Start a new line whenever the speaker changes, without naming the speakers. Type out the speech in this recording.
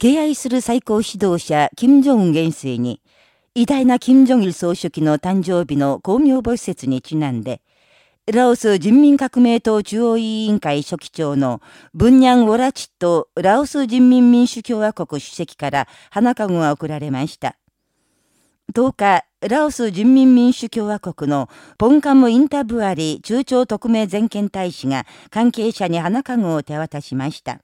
敬愛する最高指導者、金正恩元帥に、偉大な金正日総書記の誕生日の公明母施設にちなんで、ラオス人民革命党中央委員会書記長のブンニャン・ウォラチットラオス人民民主共和国主席から花籠が贈られました。10日、ラオス人民民主共和国のポンカム・インタブアリ中朝特命全権大使が関係者に花籠を手渡しました。